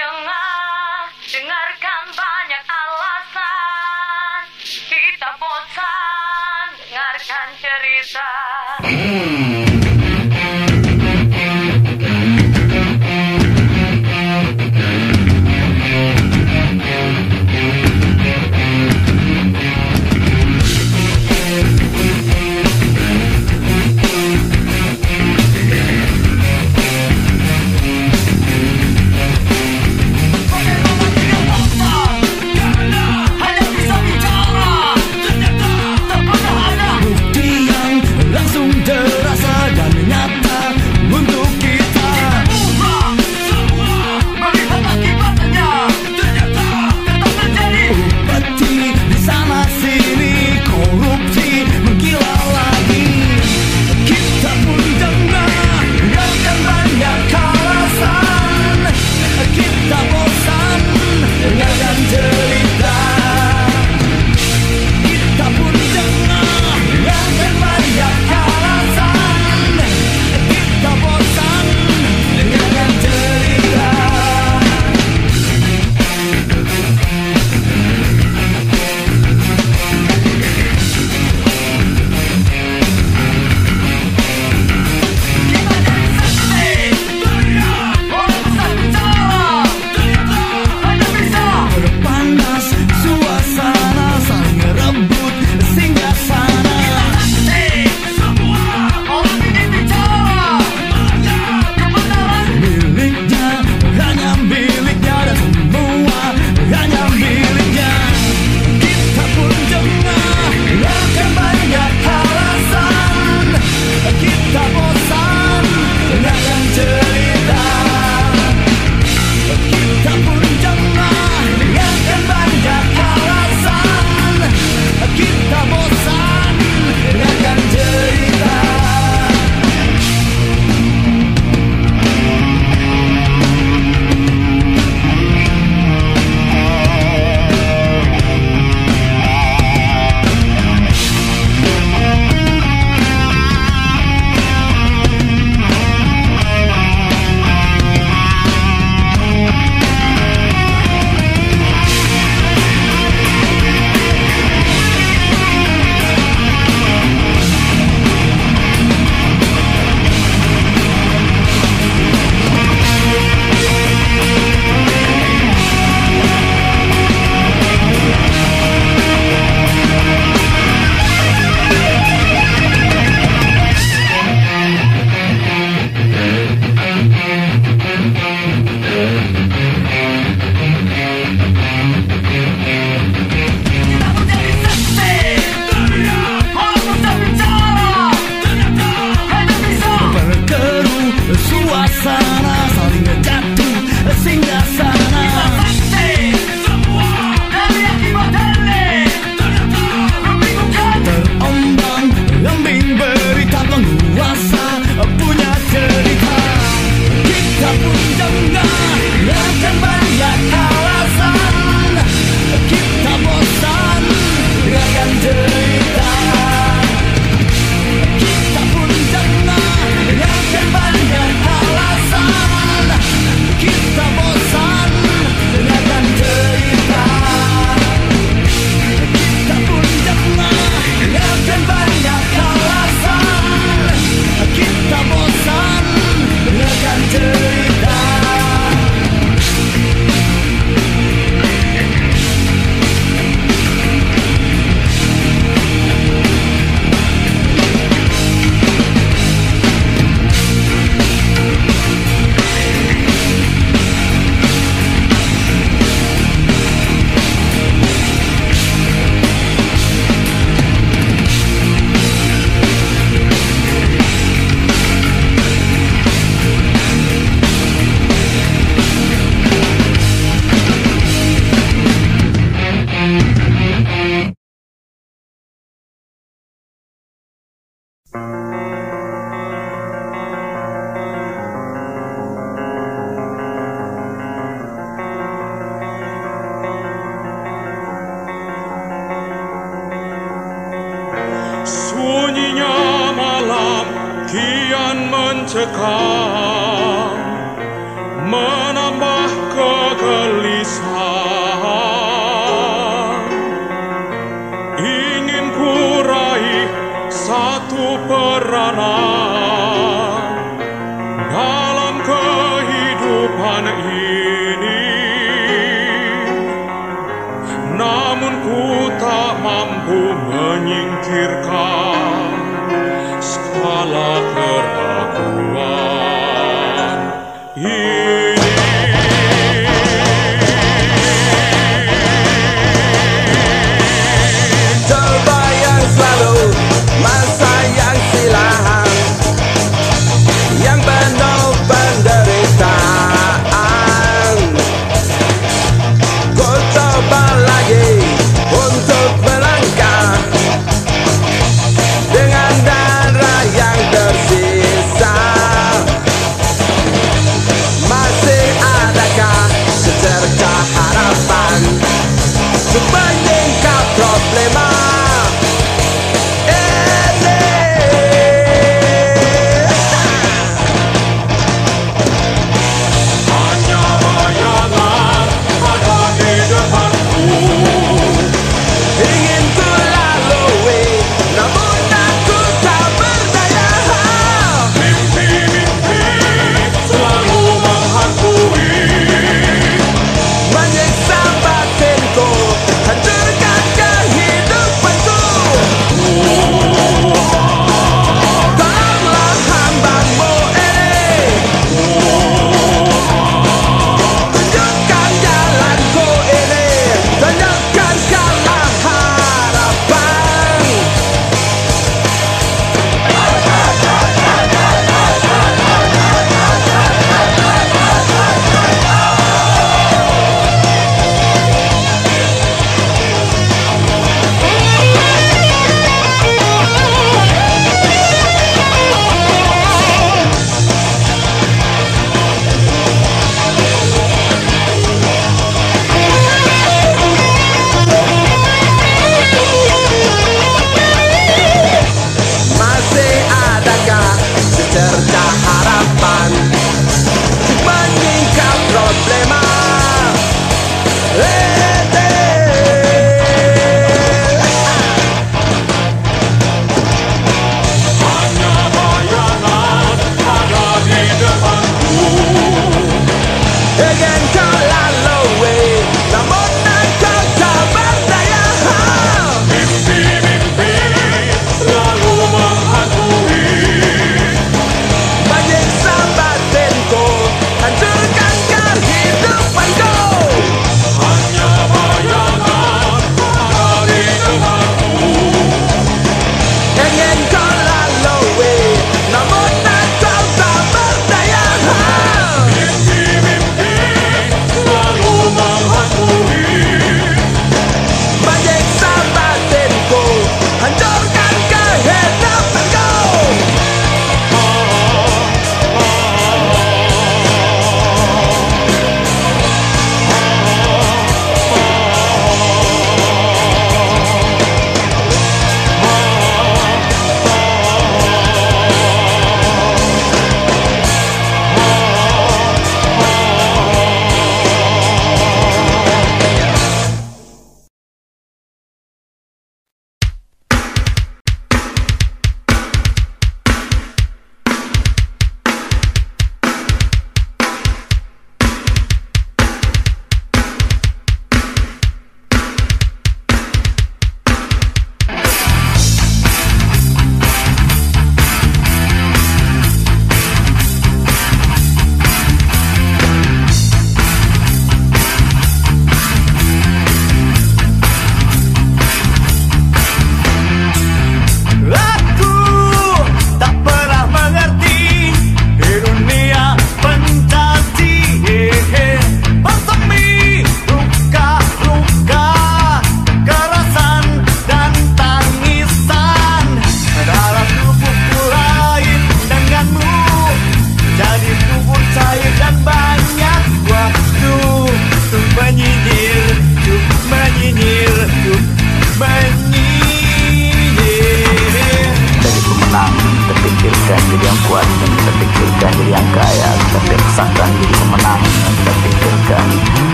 dengar, dengarkan banyak alasan. Kita bosan, dengarkan cerita.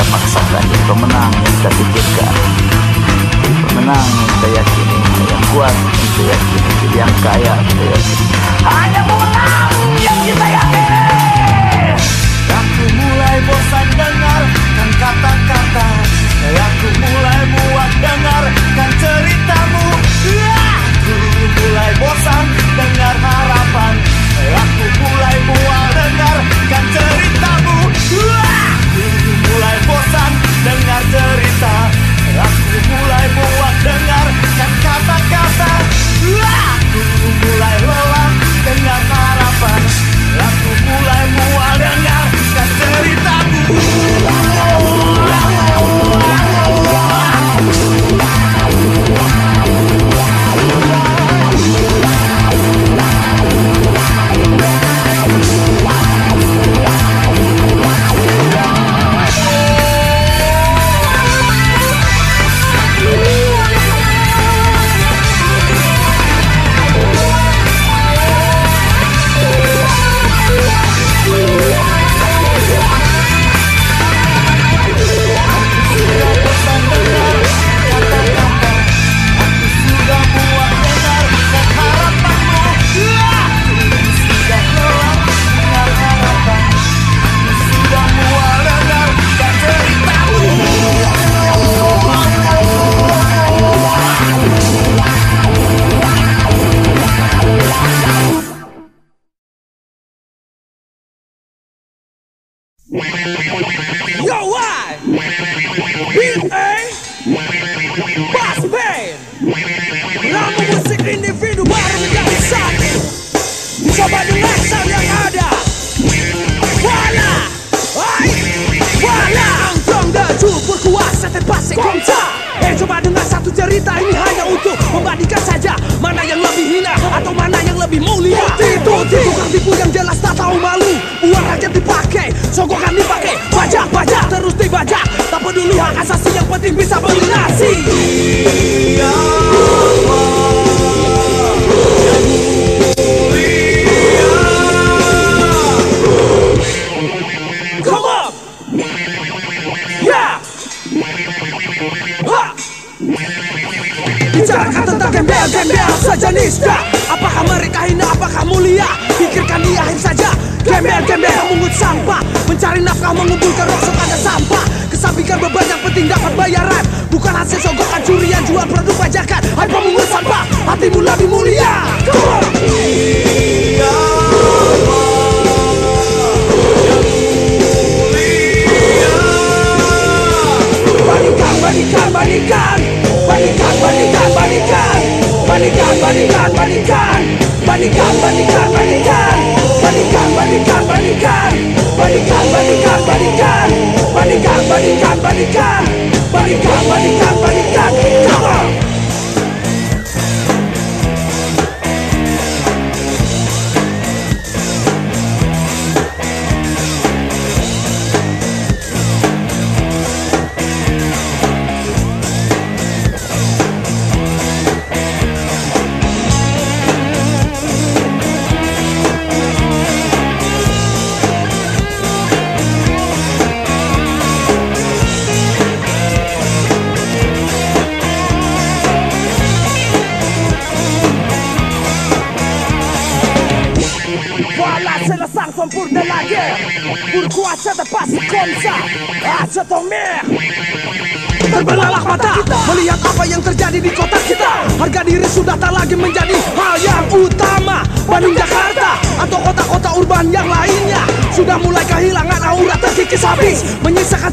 Kita paksakan diri pemenang kita pikirkan. Pemenang kita yakini yang kuat kita yakini yang kaya kita yakini. Hanya pemenang yang kita yakini! Aku mulai bosan coba dengar satu cerita ini hanya untuk membandingkan saja Mana yang lebih hina atau mana yang lebih mulia. Tipu, tukang tipu yang jelas tak tahu malu Uang rakyat dipakai, sokongan dipakai Bajak, bajak, terus dibajak. Tak peduli hak asasi yang penting bisa beli nasi Come Bicarakan tentang gembel-gembel sejenis dah Apakah mereka hina, apakah mulia? Pikirkan di akhir saja. Gembel-gembel memungut sampah. Mencari nafkah mengumpulkan rosok ada sampah. Kesampingkan beban yang penting dapat bayaran. Bukan hasil sogokan curian jual produk pajakan. Hai pemungut sampah, hatimu lebih mulia. Come on! Bandingkan, Bandingkan, bandingkan, bandingkan Bandingkan, bandingkan, bandingkan Bandingkan, bandingkan, bandingkan Bandingkan, bandingkan, bandingkan Bandingkan, bandingkan, bandingkan Bandingkan, bandingkan, Come on!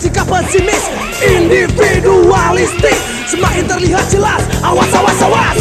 Menyisakan sikap pesimis Individualistik. Semakin terlihat jelas Awas, awas, awas.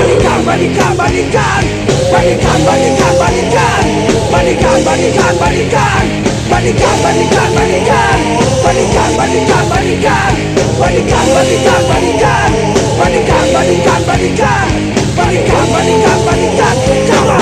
Bandingkan, bandingkan, bandingkan Bandingkan, bandingkan, bandingkan Bandingkan, bandingkan, bandingkan Bandingkan, bandingkan, bandingkan Bandingkan, bandingkan, bandingkan Bandingkan, bandingkan, bandingkan Bandingkan, bandingkan, bandingkan balikan, balikan, balikan, kawan.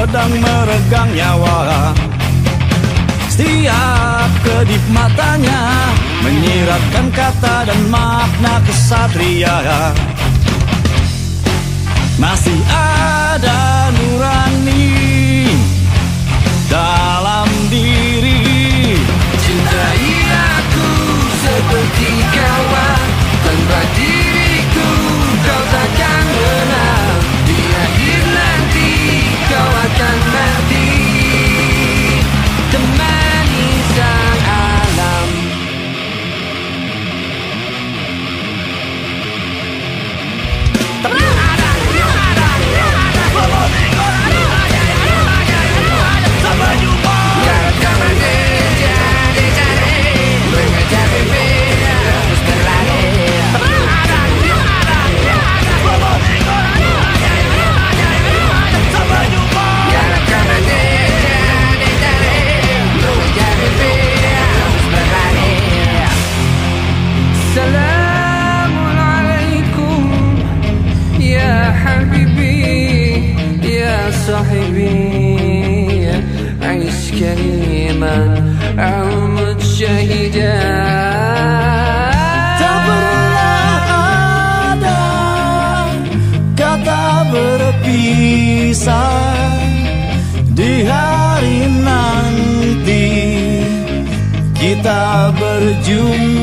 sedang meregang nyawa. Setiap kedip matanya Menyiratkan kata dan makna kesatria. Masih ada nurani Dalam diri. Cintai aku seperti kau kita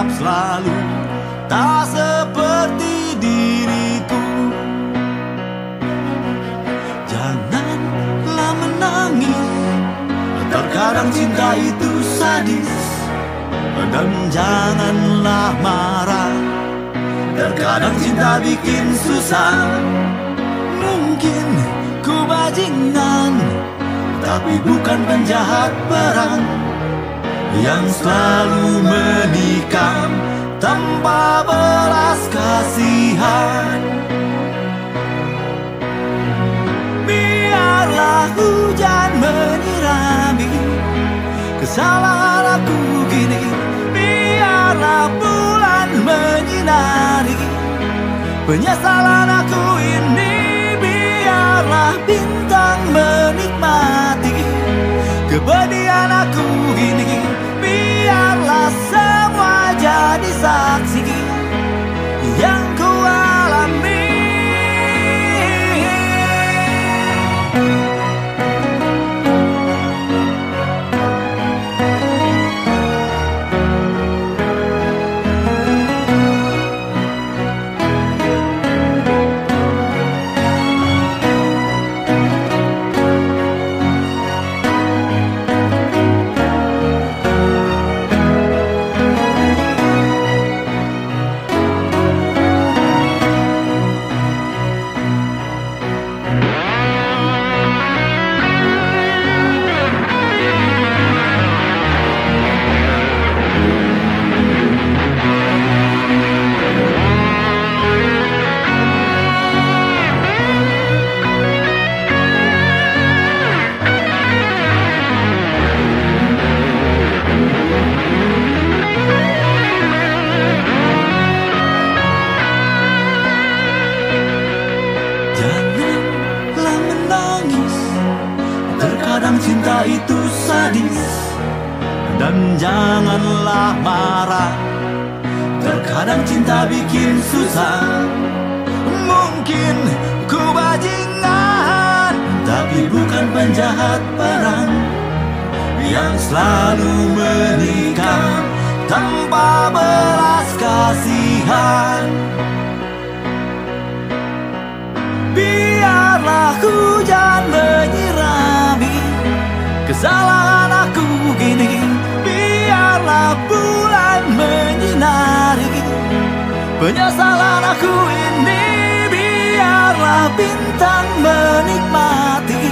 berharap selalu tak seperti diriku. Janganlah menangis Terkadang cinta itu sadis. Dan janganlah marah Terkadang cinta bikin susah. Mungkin ku bajingan Tapi bukan penjahat perang Yang selalu menikam Tanpa belas kasihan. Biarlah hujan menyirami Kesalahan aku gini. Biarlah bulan menyinari Penyesalan aku ini. Biarlah bintang menikmati Kepedihan aku gini saksi Dan janganlah marah. Terkadang cinta bikin susah. Mungkin ku bajingan Tapi bukan penjahat perang Yang selalu menikam Tanpa belas kasihan. Biarlah hujan menyirami Kesalahan aku gini bulan menyinari. Penyesalan aku ini Biarlah bintang menikmati.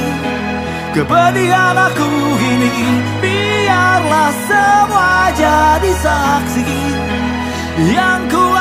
Kepedihan aku ini Biarlah semua jadi saksi. Yang ku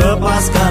lepaskan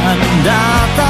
keabadian datang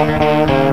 Tak